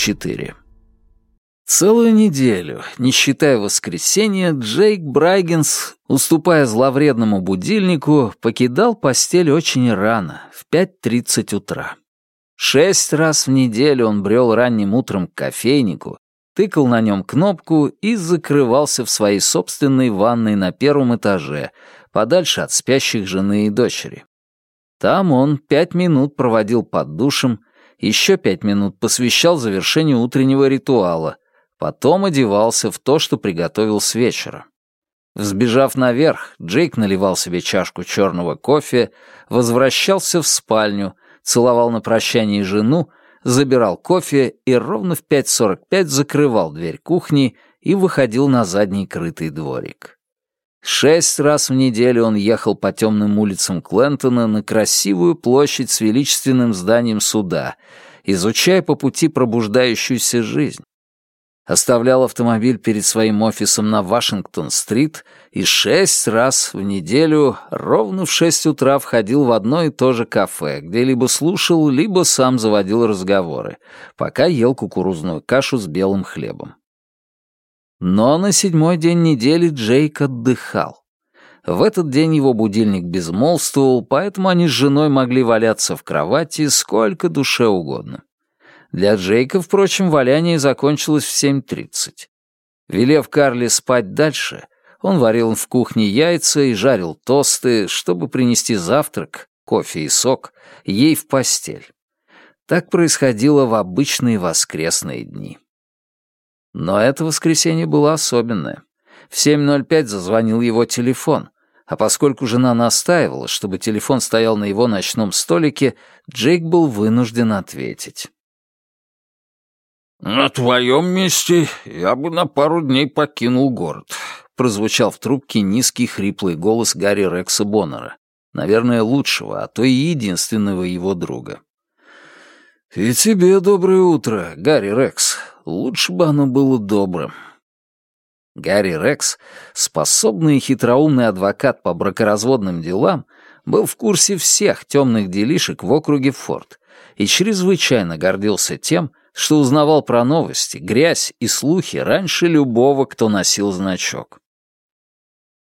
4. Целую неделю, не считая воскресенья, Джейк Брайгенс, уступая зловредному будильнику, покидал постель очень рано, в 5.30 утра. Шесть раз в неделю он брел ранним утром к кофейнику, тыкал на нем кнопку и закрывался в своей собственной ванной на первом этаже, подальше от спящих жены и дочери. Там он пять минут проводил под душем, еще пять минут посвящал завершению утреннего ритуала, потом одевался в то, что приготовил с вечера. Взбежав наверх, Джейк наливал себе чашку черного кофе, возвращался в спальню, целовал на прощание жену, забирал кофе и ровно в 5.45 закрывал дверь кухни и выходил на задний крытый дворик. Шесть раз в неделю он ехал по темным улицам Клентона на красивую площадь с величественным зданием суда, изучая по пути пробуждающуюся жизнь. Оставлял автомобиль перед своим офисом на Вашингтон-стрит и шесть раз в неделю ровно в шесть утра входил в одно и то же кафе, где либо слушал, либо сам заводил разговоры, пока ел кукурузную кашу с белым хлебом. Но на седьмой день недели Джейк отдыхал. В этот день его будильник безмолвствовал, поэтому они с женой могли валяться в кровати сколько душе угодно. Для Джейка, впрочем, валяние закончилось в 7.30. Велев Карли спать дальше, он варил в кухне яйца и жарил тосты, чтобы принести завтрак, кофе и сок, ей в постель. Так происходило в обычные воскресные дни. Но это воскресенье было особенное. В 7.05 зазвонил его телефон, а поскольку жена настаивала, чтобы телефон стоял на его ночном столике, Джейк был вынужден ответить. «На твоем месте я бы на пару дней покинул город», — прозвучал в трубке низкий хриплый голос Гарри Рекса Боннера, наверное, лучшего, а то и единственного его друга. «И тебе доброе утро, Гарри Рекс. Лучше бы оно было добрым». Гарри Рекс, способный и хитроумный адвокат по бракоразводным делам, был в курсе всех темных делишек в округе Форд и чрезвычайно гордился тем, что узнавал про новости, грязь и слухи раньше любого, кто носил значок.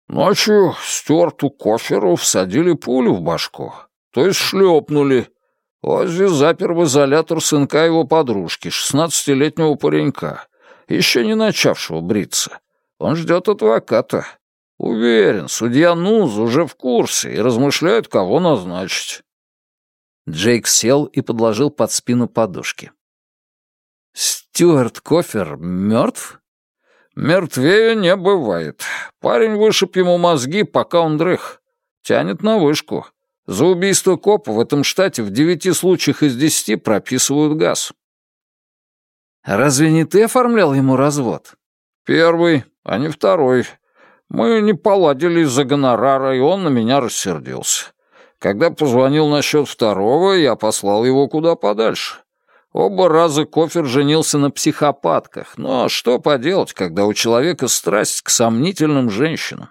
Ночью Стюарту Коферу всадили пулю в башку, то есть шлепнули, Оззи запер в изолятор сынка его подружки, шестнадцатилетнего паренька, еще не начавшего бриться. Он ждет адвоката. Уверен, судья Нуз уже в курсе и размышляет, кого назначить. Джейк сел и подложил под спину подушки. «Стюарт Кофер мертв?» «Мертвее не бывает. Парень вышиб ему мозги, пока он дрых. Тянет на вышку. За убийство копа в этом штате в девяти случаях из десяти прописывают газ. Разве не ты оформлял ему развод? Первый, а не второй. Мы не поладили из-за гонорара, и он на меня рассердился. Когда позвонил насчет второго, я послал его куда подальше. Оба раза Кофер женился на психопатках. Но что поделать, когда у человека страсть к сомнительным женщинам,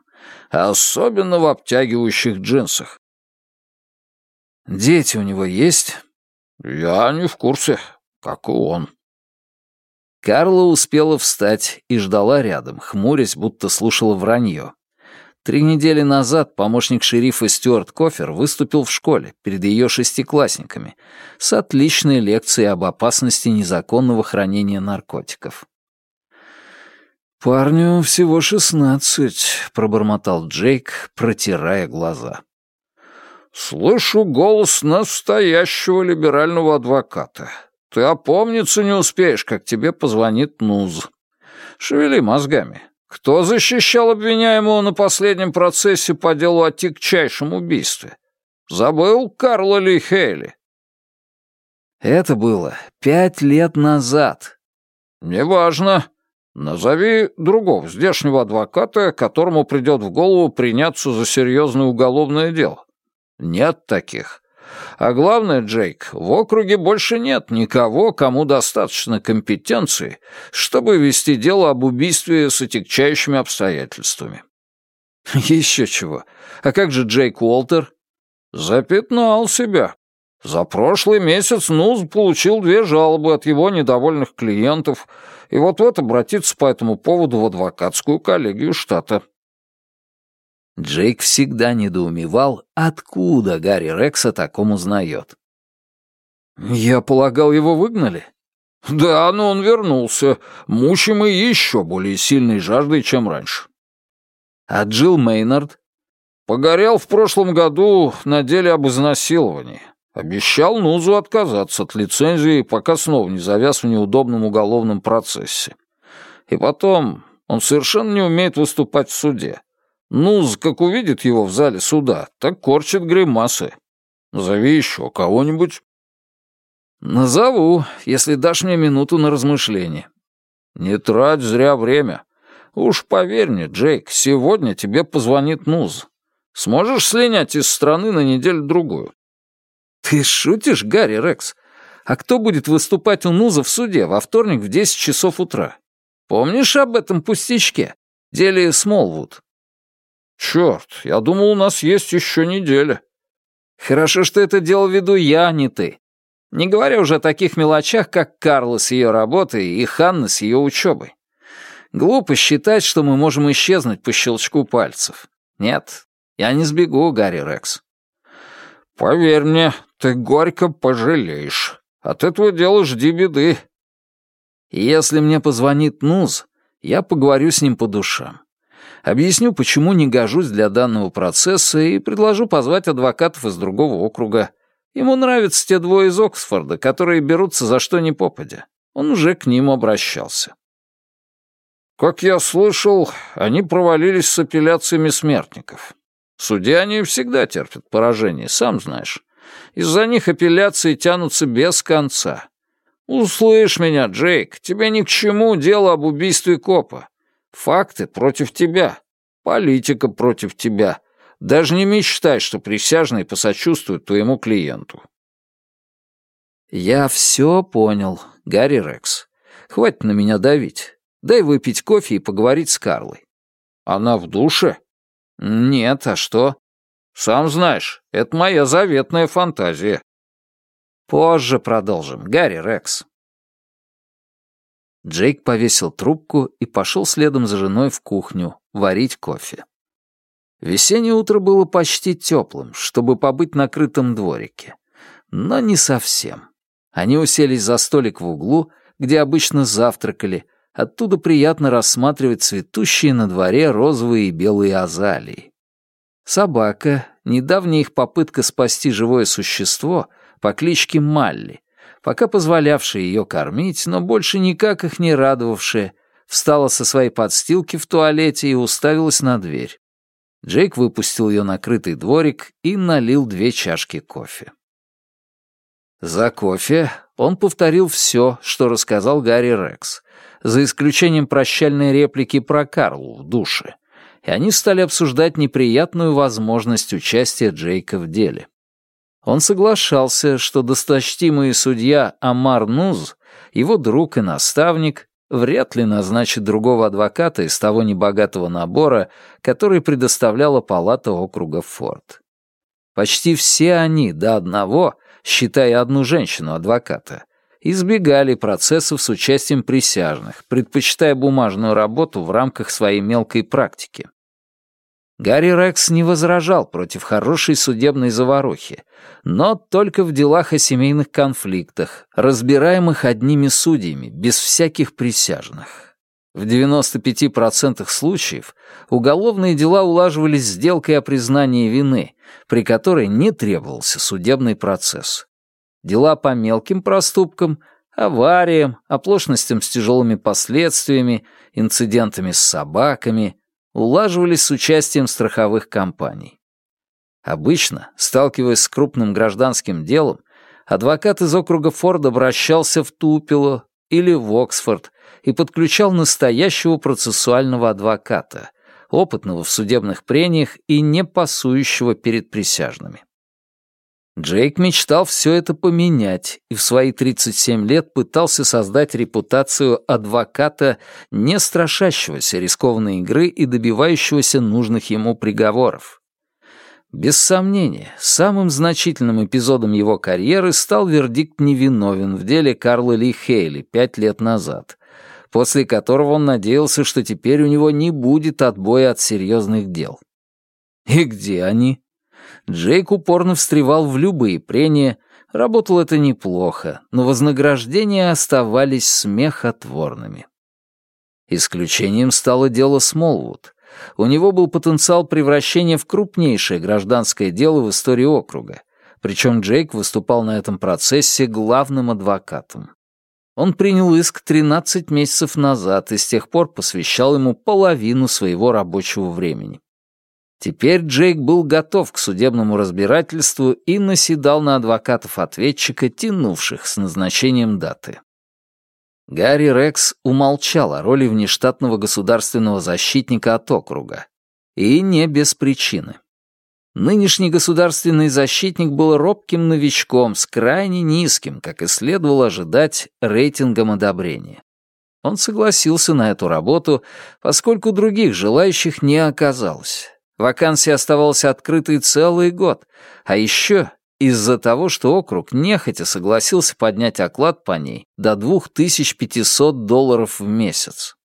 особенно в обтягивающих джинсах. Дети у него есть? Я не в курсе, как и он. Карла успела встать и ждала рядом, хмурясь, будто слушала вранье. Три недели назад помощник шерифа Стюарт Кофер выступил в школе перед ее шестиклассниками с отличной лекцией об опасности незаконного хранения наркотиков. «Парню всего шестнадцать», — пробормотал Джейк, протирая глаза. «Слышу голос настоящего либерального адвоката. Ты опомниться не успеешь, как тебе позвонит Нуз. Шевели мозгами. Кто защищал обвиняемого на последнем процессе по делу о тягчайшем убийстве? Забыл Карла Ли Хейли?» «Это было пять лет назад». «Неважно. Назови другого здешнего адвоката, которому придет в голову приняться за серьезное уголовное дело. Нет таких. А главное, Джейк, в округе больше нет никого, кому достаточно компетенции, чтобы вести дело об убийстве с отягчающими обстоятельствами. Еще чего. А как же Джейк Уолтер? Запятнал себя. За прошлый месяц НУЗ получил две жалобы от его недовольных клиентов и вот-вот обратится по этому поводу в адвокатскую коллегию штата. Джейк всегда недоумевал, откуда Гарри Рекс о таком узнает. «Я полагал, его выгнали?» «Да, но он вернулся, мучимый еще более сильной жаждой, чем раньше». «А Джилл Мейнард?» «Погорел в прошлом году на деле об изнасиловании. Обещал Нузу отказаться от лицензии, пока снова не завяз в неудобном уголовном процессе. И потом, он совершенно не умеет выступать в суде. Нуз, как увидит его в зале суда, так корчит гримасы. Назови еще кого-нибудь. Назову, если дашь мне минуту на размышление. Не трать зря время. Уж поверь мне, Джейк, сегодня тебе позвонит Нуз. Сможешь слинять из страны на неделю-другую? Ты шутишь, Гарри Рекс? А кто будет выступать у Нуза в суде во вторник в 10 часов утра? Помнишь об этом пустячке? Деле Смолвуд. Черт, я думал, у нас есть еще неделя. Хорошо, что это дело веду я, а не ты. Не говоря уже о таких мелочах, как Карла с ее работой и Ханна с ее учебой. Глупо считать, что мы можем исчезнуть по щелчку пальцев. Нет, я не сбегу, Гарри Рекс. Поверь мне, ты горько пожалеешь. От этого дела жди беды. Если мне позвонит Нуз, я поговорю с ним по душам. Объясню, почему не гожусь для данного процесса и предложу позвать адвокатов из другого округа. Ему нравятся те двое из Оксфорда, которые берутся за что ни попадя. Он уже к ним обращался. Как я слышал, они провалились с апелляциями смертников. Суде они всегда терпят поражение, сам знаешь. Из-за них апелляции тянутся без конца. Услышь меня, Джейк, тебе ни к чему дело об убийстве копа. Факты против тебя. Политика против тебя. Даже не мечтай, что присяжные посочувствуют твоему клиенту. Я все понял, Гарри Рекс. Хватит на меня давить. Дай выпить кофе и поговорить с Карлой. Она в душе? Нет, а что? Сам знаешь, это моя заветная фантазия. Позже продолжим, Гарри Рекс. Джейк повесил трубку и пошел следом за женой в кухню варить кофе. Весеннее утро было почти теплым, чтобы побыть на крытом дворике. Но не совсем. Они уселись за столик в углу, где обычно завтракали. Оттуда приятно рассматривать цветущие на дворе розовые и белые азалии. Собака, недавняя их попытка спасти живое существо по кличке Малли, пока позволявшая ее кормить, но больше никак их не радовавшая, встала со своей подстилки в туалете и уставилась на дверь. Джейк выпустил ее на крытый дворик и налил две чашки кофе. За кофе он повторил все, что рассказал Гарри Рекс, за исключением прощальной реплики про Карлу в душе, и они стали обсуждать неприятную возможность участия Джейка в деле. Он соглашался, что досточтимый судья Амар Нуз, его друг и наставник, вряд ли назначит другого адвоката из того небогатого набора, который предоставляла палата округа Форд. Почти все они до одного, считая одну женщину-адвоката, избегали процессов с участием присяжных, предпочитая бумажную работу в рамках своей мелкой практики. Гарри Рекс не возражал против хорошей судебной заварухи, но только в делах о семейных конфликтах, разбираемых одними судьями, без всяких присяжных. В 95% случаев уголовные дела улаживались сделкой о признании вины, при которой не требовался судебный процесс. Дела по мелким проступкам, авариям, оплошностям с тяжелыми последствиями, инцидентами с собаками — улаживались с участием страховых компаний. Обычно, сталкиваясь с крупным гражданским делом, адвокат из округа Форд обращался в Тупило или в Оксфорд и подключал настоящего процессуального адвоката, опытного в судебных прениях и не пасующего перед присяжными. Джейк мечтал все это поменять и в свои 37 лет пытался создать репутацию адвоката, не страшащегося рискованной игры и добивающегося нужных ему приговоров. Без сомнения, самым значительным эпизодом его карьеры стал вердикт невиновен в деле Карла Ли Хейли пять лет назад, после которого он надеялся, что теперь у него не будет отбоя от серьезных дел. И где они? Джейк упорно встревал в любые прения, работал это неплохо, но вознаграждения оставались смехотворными. Исключением стало дело Смолвуд. У него был потенциал превращения в крупнейшее гражданское дело в истории округа, причем Джейк выступал на этом процессе главным адвокатом. Он принял иск 13 месяцев назад и с тех пор посвящал ему половину своего рабочего времени. Теперь Джейк был готов к судебному разбирательству и наседал на адвокатов-ответчика, тянувших с назначением даты. Гарри Рекс умолчал о роли внештатного государственного защитника от округа. И не без причины. Нынешний государственный защитник был робким новичком с крайне низким, как и следовало ожидать, рейтингом одобрения. Он согласился на эту работу, поскольку других желающих не оказалось. Вакансия оставалась открытой целый год, а еще из-за того, что округ нехотя согласился поднять оклад по ней до 2500 долларов в месяц.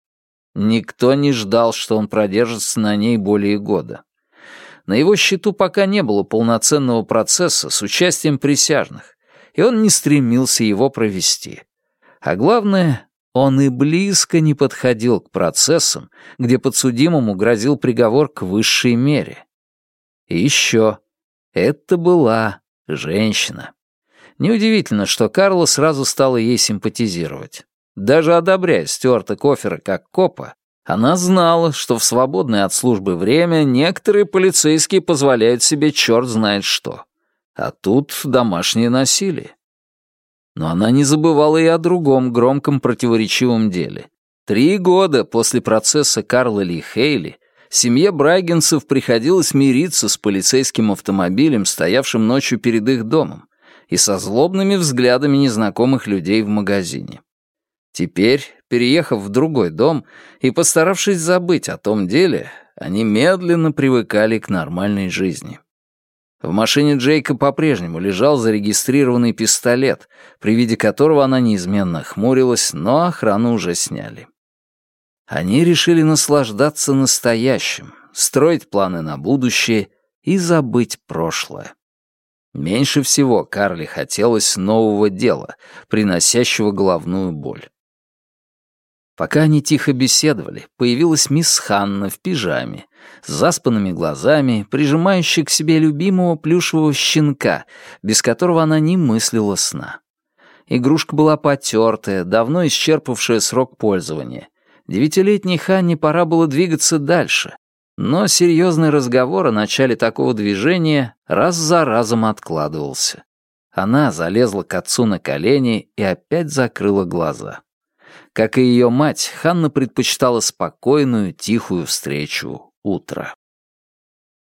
Никто не ждал, что он продержится на ней более года. На его счету пока не было полноценного процесса с участием присяжных, и он не стремился его провести. А главное, он и близко не подходил к процессам, где подсудимому грозил приговор к высшей мере. И еще, это была Женщина. Неудивительно, что Карла сразу стала ей симпатизировать. Даже одобряя Стюарта Кофера как копа, она знала, что в свободное от службы время некоторые полицейские позволяют себе черт знает что. А тут домашнее насилие. Но она не забывала и о другом громком противоречивом деле. Три года после процесса Карла Ли Хейли семье Брайгенсов приходилось мириться с полицейским автомобилем, стоявшим ночью перед их домом, и со злобными взглядами незнакомых людей в магазине. Теперь, переехав в другой дом и постаравшись забыть о том деле, они медленно привыкали к нормальной жизни. В машине Джейка по-прежнему лежал зарегистрированный пистолет, при виде которого она неизменно хмурилась, но охрану уже сняли. Они решили наслаждаться настоящим, строить планы на будущее и забыть прошлое. Меньше всего Карли хотелось нового дела, приносящего головную боль. Пока они тихо беседовали, появилась мисс Ханна в пижаме, с заспанными глазами, прижимающая к себе любимого плюшевого щенка, без которого она не мыслила сна. Игрушка была потертая, давно исчерпавшая срок пользования, Девятилетней Ханне пора было двигаться дальше, но серьезный разговор о начале такого движения раз за разом откладывался. Она залезла к отцу на колени и опять закрыла глаза. Как и ее мать, Ханна предпочитала спокойную, тихую встречу утра.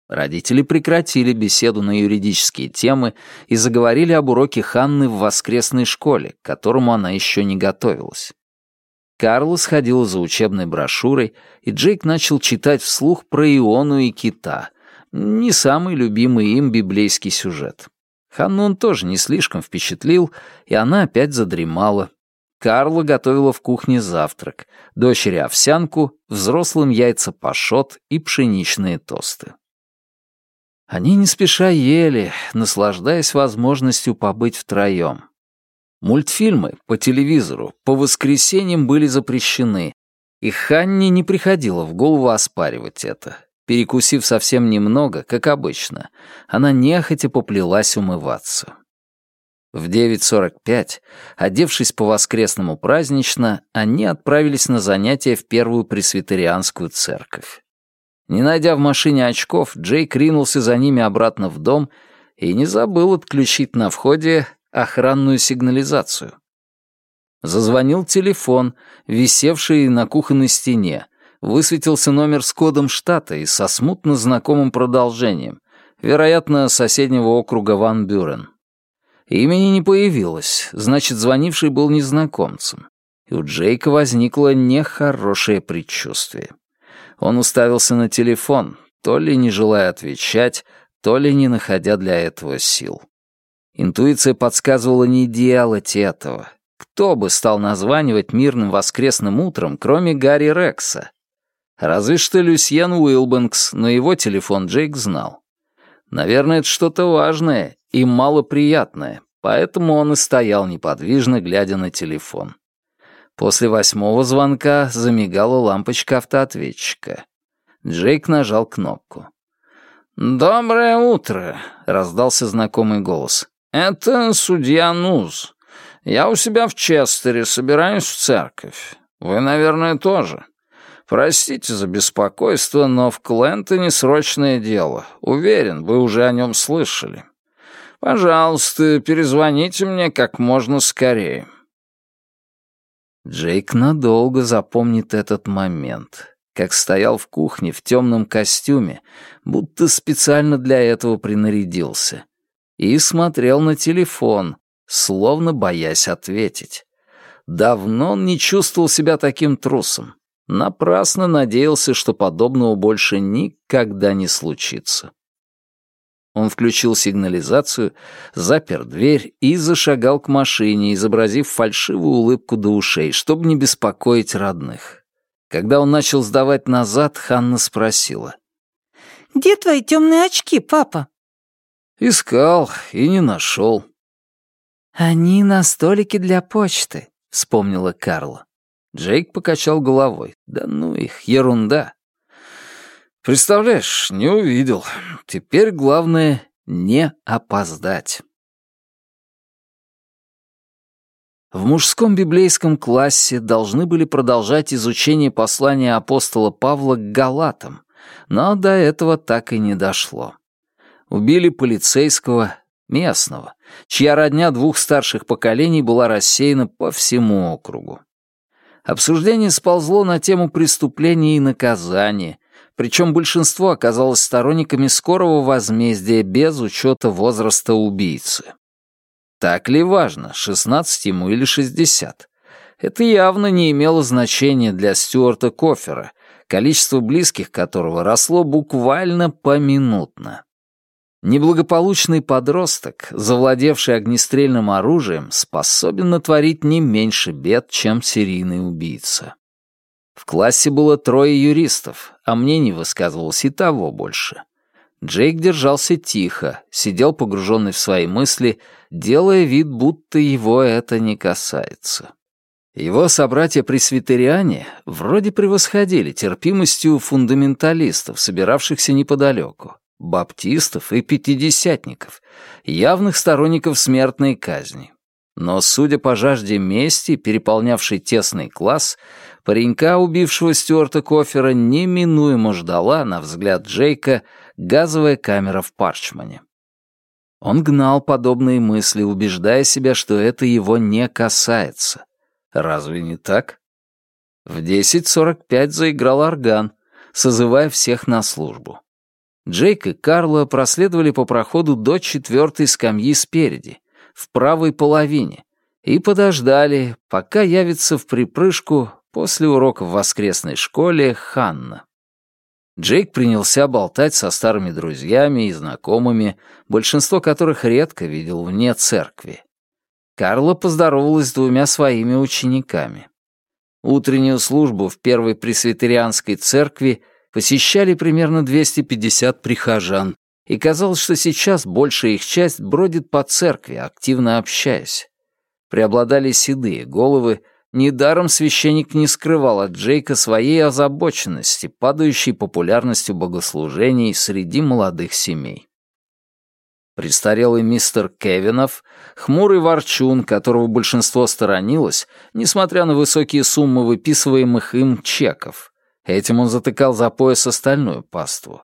Родители прекратили беседу на юридические темы и заговорили об уроке Ханны в воскресной школе, к которому она еще не готовилась. Карла сходила за учебной брошюрой, и Джейк начал читать вслух про Иону и кита. Не самый любимый им библейский сюжет. Ханну он тоже не слишком впечатлил, и она опять задремала. Карла готовила в кухне завтрак, дочери овсянку, взрослым яйца пашот и пшеничные тосты. Они не спеша ели, наслаждаясь возможностью побыть втроем. Мультфильмы по телевизору по воскресеньям были запрещены, и Ханне не приходило в голову оспаривать это. Перекусив совсем немного, как обычно, она нехотя поплелась умываться. В 9.45, одевшись по-воскресному празднично, они отправились на занятия в первую пресвитерианскую церковь. Не найдя в машине очков, Джейк ринулся за ними обратно в дом и не забыл отключить на входе охранную сигнализацию. Зазвонил телефон, висевший на кухонной стене. Высветился номер с кодом штата и со смутно знакомым продолжением, вероятно, соседнего округа Ван Бюрен. Имени не появилось, значит, звонивший был незнакомцем. И у Джейка возникло нехорошее предчувствие. Он уставился на телефон, то ли не желая отвечать, то ли не находя для этого сил. Интуиция подсказывала не делать этого. Кто бы стал названивать мирным воскресным утром, кроме Гарри Рекса? Разве что Люсьен Уилбэнкс, но его телефон Джейк знал. Наверное, это что-то важное и малоприятное, поэтому он и стоял неподвижно, глядя на телефон. После восьмого звонка замигала лампочка автоответчика. Джейк нажал кнопку. «Доброе утро», — раздался знакомый голос. «Это судья Нуз. Я у себя в Честере, собираюсь в церковь. Вы, наверное, тоже. Простите за беспокойство, но в Клентоне срочное дело. Уверен, вы уже о нем слышали. Пожалуйста, перезвоните мне как можно скорее». Джейк надолго запомнит этот момент, как стоял в кухне в темном костюме, будто специально для этого принарядился, и смотрел на телефон, словно боясь ответить. Давно он не чувствовал себя таким трусом. Напрасно надеялся, что подобного больше никогда не случится. Он включил сигнализацию, запер дверь и зашагал к машине, изобразив фальшивую улыбку до ушей, чтобы не беспокоить родных. Когда он начал сдавать назад, Ханна спросила. «Где твои темные очки, папа?» «Искал и не нашел». «Они на столике для почты», — вспомнила Карла. Джейк покачал головой. «Да ну их, ерунда. Представляешь, не увидел. Теперь главное — не опоздать. В мужском библейском классе должны были продолжать изучение послания апостола Павла к Галатам, но до этого так и не дошло. Убили полицейского, местного, чья родня двух старших поколений была рассеяна по всему округу. Обсуждение сползло на тему преступления и наказания, причем большинство оказалось сторонниками скорого возмездия без учета возраста убийцы. Так ли важно, 16 ему или 60? Это явно не имело значения для Стюарта Кофера, количество близких которого росло буквально поминутно. Неблагополучный подросток, завладевший огнестрельным оружием, способен натворить не меньше бед, чем серийный убийца. В классе было трое юристов, а мнений высказывалось и того больше. Джейк держался тихо, сидел погруженный в свои мысли, делая вид, будто его это не касается. Его собратья-пресвитериане вроде превосходили терпимостью фундаменталистов, собиравшихся неподалеку, баптистов и пятидесятников, явных сторонников смертной казни. Но, судя по жажде мести, переполнявшей тесный класс, Паренька, убившего Стюарта Кофера, неминуемо ждала, на взгляд Джейка, газовая камера в Парчмане. Он гнал подобные мысли, убеждая себя, что это его не касается. Разве не так? В 10.45 заиграл орган, созывая всех на службу. Джейк и Карло проследовали по проходу до четвертой скамьи спереди, в правой половине, и подождали, пока явится в припрыжку После урока в воскресной школе Ханна. Джейк принялся болтать со старыми друзьями и знакомыми, большинство которых редко видел вне церкви. Карла поздоровалась с двумя своими учениками. Утреннюю службу в Первой Пресвитерианской церкви посещали примерно 250 прихожан, и казалось, что сейчас большая их часть бродит по церкви, активно общаясь. Преобладали седые головы, Недаром священник не скрывал от Джейка своей озабоченности, падающей популярностью богослужений среди молодых семей. Престарелый мистер Кевинов, хмурый ворчун, которого большинство сторонилось, несмотря на высокие суммы выписываемых им чеков. Этим он затыкал за пояс остальную паству.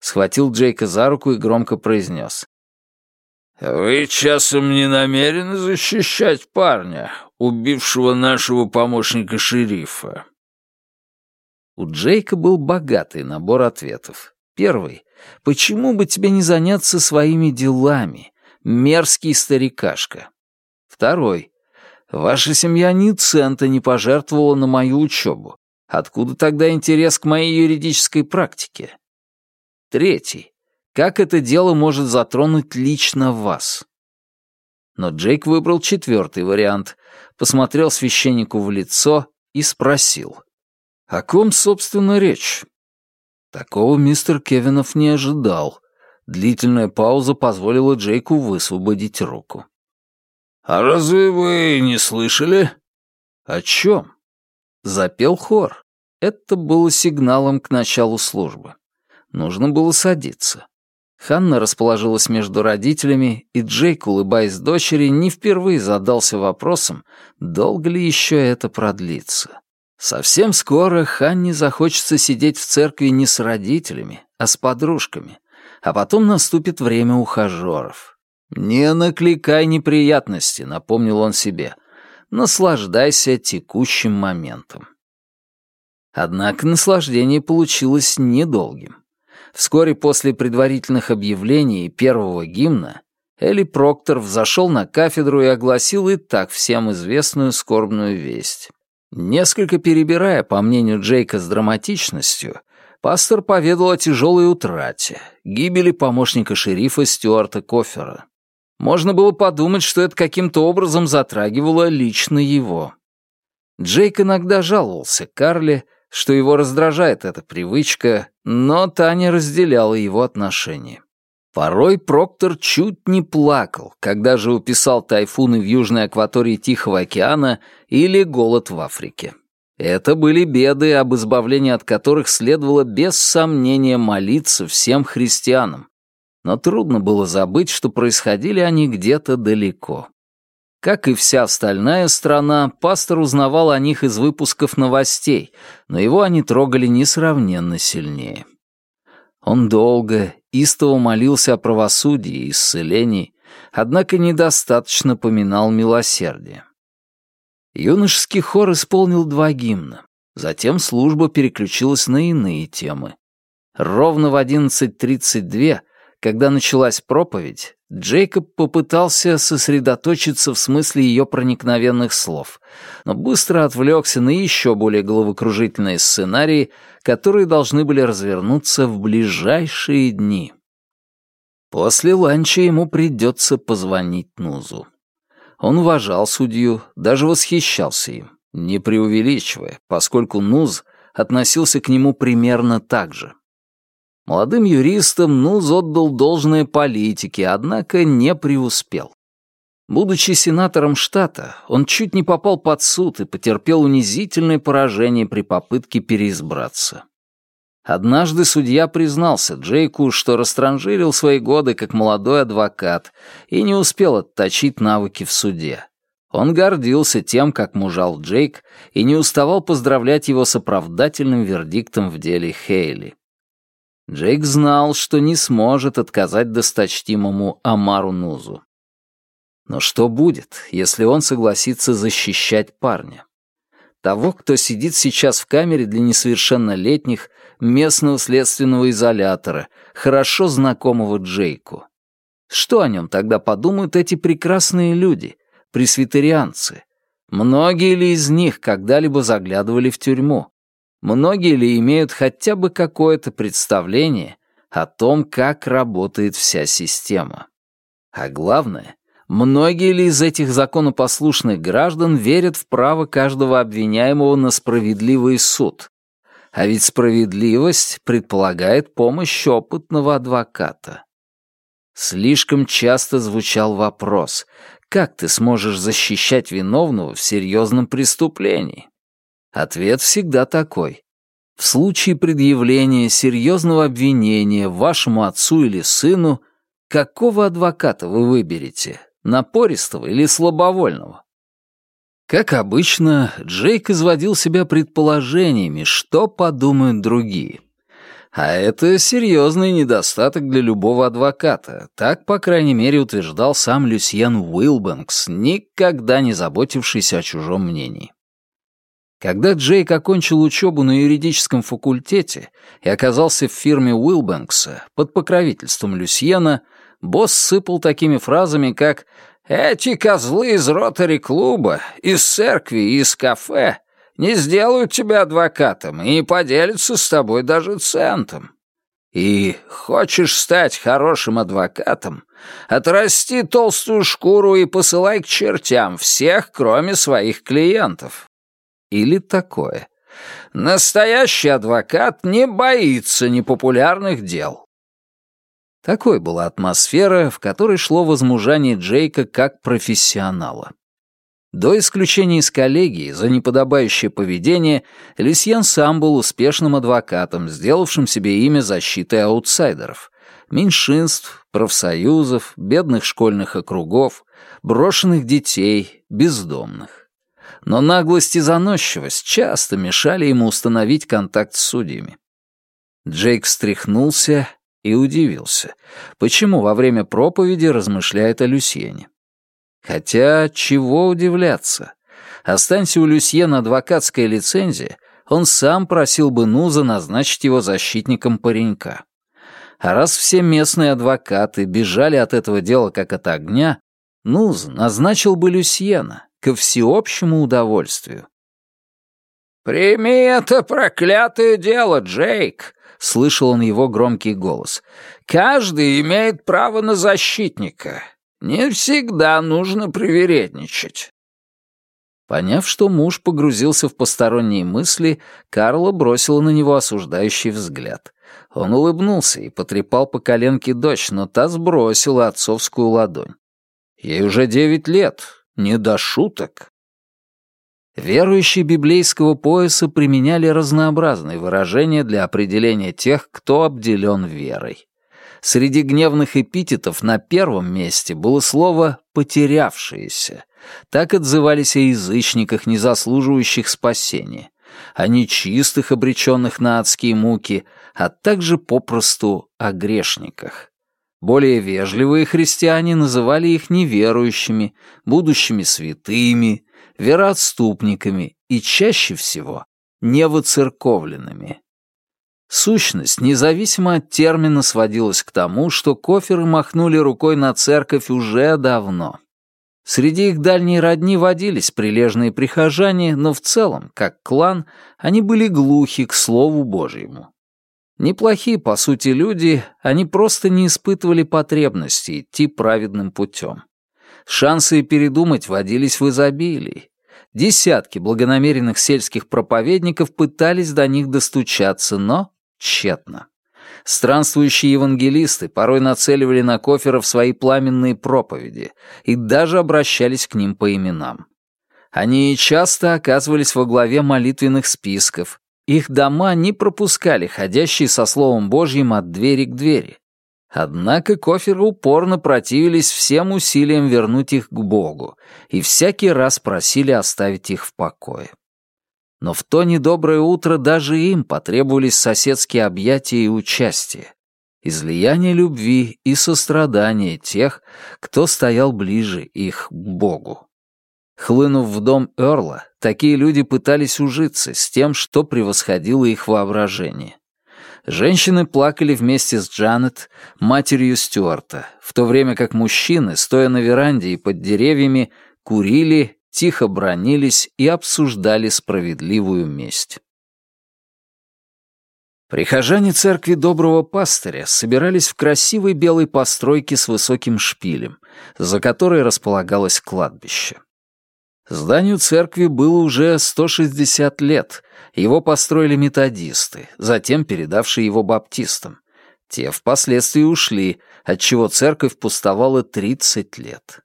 Схватил Джейка за руку и громко произнес. «Вы часом не намерены защищать парня, убившего нашего помощника шерифа?» У Джейка был богатый набор ответов. Первый. «Почему бы тебе не заняться своими делами, мерзкий старикашка?» Второй. «Ваша семья ни цента не пожертвовала на мою учебу. Откуда тогда интерес к моей юридической практике?» Третий. Как это дело может затронуть лично вас? Но Джейк выбрал четвертый вариант, посмотрел священнику в лицо и спросил. «О ком, собственно, речь?» Такого мистер Кевинов не ожидал. Длительная пауза позволила Джейку высвободить руку. «А разве вы не слышали?» «О чем?» Запел хор. Это было сигналом к началу службы. Нужно было садиться. Ханна расположилась между родителями, и Джейк, улыбаясь дочери, не впервые задался вопросом, долго ли еще это продлится. Совсем скоро Ханне захочется сидеть в церкви не с родителями, а с подружками, а потом наступит время ухажеров. «Не накликай неприятности», — напомнил он себе. «Наслаждайся текущим моментом». Однако наслаждение получилось недолгим. Вскоре после предварительных объявлений и первого гимна Элли Проктор взошел на кафедру и огласил и так всем известную скорбную весть. Несколько перебирая, по мнению Джейка, с драматичностью, пастор поведал о тяжелой утрате, гибели помощника шерифа Стюарта Кофера. Можно было подумать, что это каким-то образом затрагивало лично его. Джейк иногда жаловался Карле, что его раздражает эта привычка, но Таня разделяла его отношения. Порой Проктор чуть не плакал, когда же уписал тайфуны в южной акватории Тихого океана или голод в Африке. Это были беды, об избавлении от которых следовало без сомнения молиться всем христианам. Но трудно было забыть, что происходили они где-то далеко. Как и вся остальная страна, пастор узнавал о них из выпусков новостей, но его они трогали несравненно сильнее. Он долго, истово молился о правосудии и исцелении, однако недостаточно поминал милосердие. Юношеский хор исполнил два гимна. Затем служба переключилась на иные темы. Ровно в 11.32, когда началась проповедь, Джейкоб попытался сосредоточиться в смысле ее проникновенных слов, но быстро отвлекся на еще более головокружительные сценарии, которые должны были развернуться в ближайшие дни. После ланча ему придется позвонить Нузу. Он уважал судью, даже восхищался им, не преувеличивая, поскольку Нуз относился к нему примерно так же. Молодым юристам Нуз отдал должное политике, однако не преуспел. Будучи сенатором штата, он чуть не попал под суд и потерпел унизительное поражение при попытке переизбраться. Однажды судья признался Джейку, что растранжирил свои годы как молодой адвокат и не успел отточить навыки в суде. Он гордился тем, как мужал Джейк, и не уставал поздравлять его с оправдательным вердиктом в деле Хейли. Джейк знал, что не сможет отказать досточтимому Амару Нузу. Но что будет, если он согласится защищать парня? Того, кто сидит сейчас в камере для несовершеннолетних местного следственного изолятора, хорошо знакомого Джейку. Что о нем тогда подумают эти прекрасные люди, пресвитерианцы? Многие ли из них когда-либо заглядывали в тюрьму? Многие ли имеют хотя бы какое-то представление о том, как работает вся система? А главное, многие ли из этих законопослушных граждан верят в право каждого обвиняемого на справедливый суд? А ведь справедливость предполагает помощь опытного адвоката. Слишком часто звучал вопрос, как ты сможешь защищать виновного в серьезном преступлении? Ответ всегда такой. В случае предъявления серьезного обвинения вашему отцу или сыну, какого адвоката вы выберете, напористого или слабовольного? Как обычно, Джейк изводил себя предположениями, что подумают другие. А это серьезный недостаток для любого адвоката. Так, по крайней мере, утверждал сам Люсьен Уилбэнкс, никогда не заботившийся о чужом мнении. Когда Джейк окончил учебу на юридическом факультете и оказался в фирме Уилбэнкса под покровительством Люсьена, босс сыпал такими фразами, как «Эти козлы из ротари-клуба, из церкви и из кафе не сделают тебя адвокатом и не поделятся с тобой даже центом». И хочешь стать хорошим адвокатом? Отрасти толстую шкуру и посылай к чертям всех, кроме своих клиентов. Или такое. Настоящий адвокат не боится непопулярных дел. Такой была атмосфера, в которой шло возмужание Джейка как профессионала. До исключения из коллегии за неподобающее поведение Люсьен сам был успешным адвокатом, сделавшим себе имя защитой аутсайдеров, меньшинств, профсоюзов, бедных школьных округов, брошенных детей, бездомных. Но наглость и заносчивость часто мешали ему установить контакт с судьями. Джейк встряхнулся и удивился, почему во время проповеди размышляет о Люсьене. Хотя, чего удивляться? Останься у Люсьена адвокатская лицензия, он сам просил бы Нуза назначить его защитником паренька. А раз все местные адвокаты бежали от этого дела как от огня, Нуз назначил бы Люсьена ко всеобщему удовольствию. «Прими это проклятое дело, Джейк!» — слышал он его громкий голос. «Каждый имеет право на защитника. Не всегда нужно привередничать». Поняв, что муж погрузился в посторонние мысли, Карла бросила на него осуждающий взгляд. Он улыбнулся и потрепал по коленке дочь, но та сбросила отцовскую ладонь. Ей уже девять лет, не до шуток. Верующие библейского пояса применяли разнообразные выражения для определения тех, кто обделен верой. Среди гневных эпитетов на первом месте было слово «потерявшиеся». Так отзывались о язычниках, не заслуживающих спасения, о нечистых, обреченных на адские муки, а также попросту о грешниках. Более вежливые христиане называли их неверующими, будущими святыми, вероотступниками и чаще всего невоцерковленными. Сущность, независимо от термина, сводилась к тому, что коферы махнули рукой на церковь уже давно. Среди их дальней родни водились прилежные прихожане, но в целом, как клан, они были глухи к Слову Божьему. Неплохие, по сути, люди, они просто не испытывали потребности идти праведным путем. Шансы передумать водились в изобилии. Десятки благонамеренных сельских проповедников пытались до них достучаться, но Тщетно. Странствующие евангелисты порой нацеливали на коферов свои пламенные проповеди и даже обращались к ним по именам. Они часто оказывались во главе молитвенных списков. Их дома не пропускали ходящие со Словом Божьим от двери к двери. Однако коферы упорно противились всем усилиям вернуть их к Богу и всякий раз просили оставить их в покое. Но в то недоброе утро даже им потребовались соседские объятия и участие, излияние любви и сострадания тех, кто стоял ближе их к Богу. Хлынув в дом Эрла, такие люди пытались ужиться с тем, что превосходило их воображение. Женщины плакали вместе с Джанет, матерью Стюарта, в то время как мужчины, стоя на веранде и под деревьями, курили тихо бронились и обсуждали справедливую месть. Прихожане церкви Доброго Пастыря собирались в красивой белой постройке с высоким шпилем, за которой располагалось кладбище. Зданию церкви было уже 160 лет, его построили методисты, затем передавшие его баптистам. Те впоследствии ушли, отчего церковь пустовала 30 лет.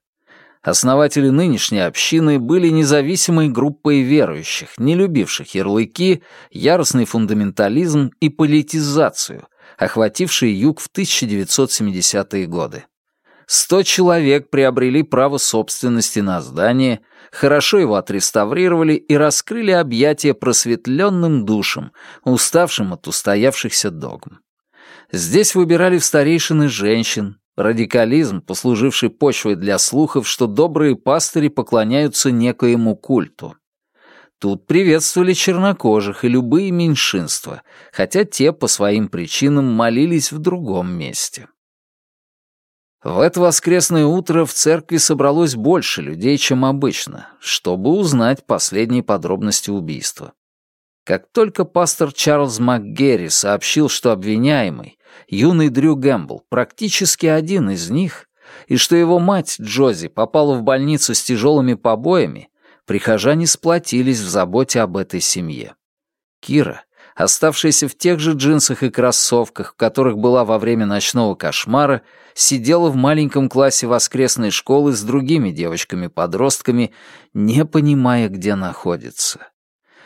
Основатели нынешней общины были независимой группой верующих, не любивших ярлыки, яростный фундаментализм и политизацию, охватившие юг в 1970-е годы. Сто человек приобрели право собственности на здание, хорошо его отреставрировали и раскрыли объятия просветленным душам, уставшим от устоявшихся догм. Здесь выбирали в старейшины женщин, Радикализм, послуживший почвой для слухов, что добрые пастыри поклоняются некоему культу. Тут приветствовали чернокожих и любые меньшинства, хотя те по своим причинам молились в другом месте. В это воскресное утро в церкви собралось больше людей, чем обычно, чтобы узнать последние подробности убийства. Как только пастор Чарльз МакГерри сообщил, что обвиняемый, юный Дрю Гэмбл, практически один из них, и что его мать, Джози, попала в больницу с тяжелыми побоями, прихожане сплотились в заботе об этой семье. Кира, оставшаяся в тех же джинсах и кроссовках, в которых была во время ночного кошмара, сидела в маленьком классе воскресной школы с другими девочками-подростками, не понимая, где находится.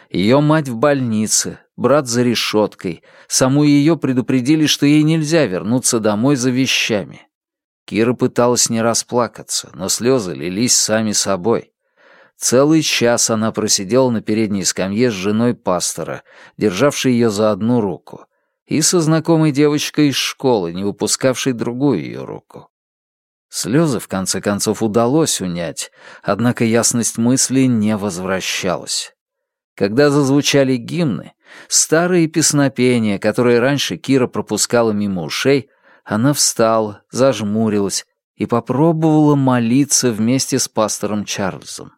Ее мать в больнице, брат за решеткой, саму ее предупредили, что ей нельзя вернуться домой за вещами. Кира пыталась не расплакаться, но слезы лились сами собой. Целый час она просидела на передней скамье с женой пастора, державшей ее за одну руку, и со знакомой девочкой из школы, не выпускавшей другую ее руку. Слезы, в конце концов, удалось унять, однако ясность мысли не возвращалась. Когда зазвучали гимны, старые песнопения, которые раньше Кира пропускала мимо ушей, она встала, зажмурилась и попробовала молиться вместе с пастором Чарльзом.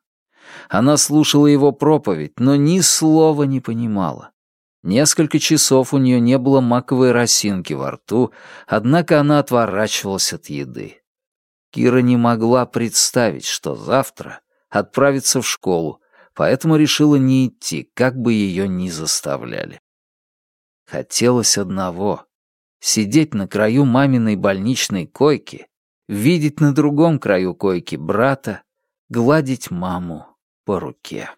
Она слушала его проповедь, но ни слова не понимала. Несколько часов у нее не было маковой росинки во рту, однако она отворачивалась от еды. Кира не могла представить, что завтра отправится в школу, поэтому решила не идти, как бы ее ни заставляли. Хотелось одного — сидеть на краю маминой больничной койки, видеть на другом краю койки брата, гладить маму по руке.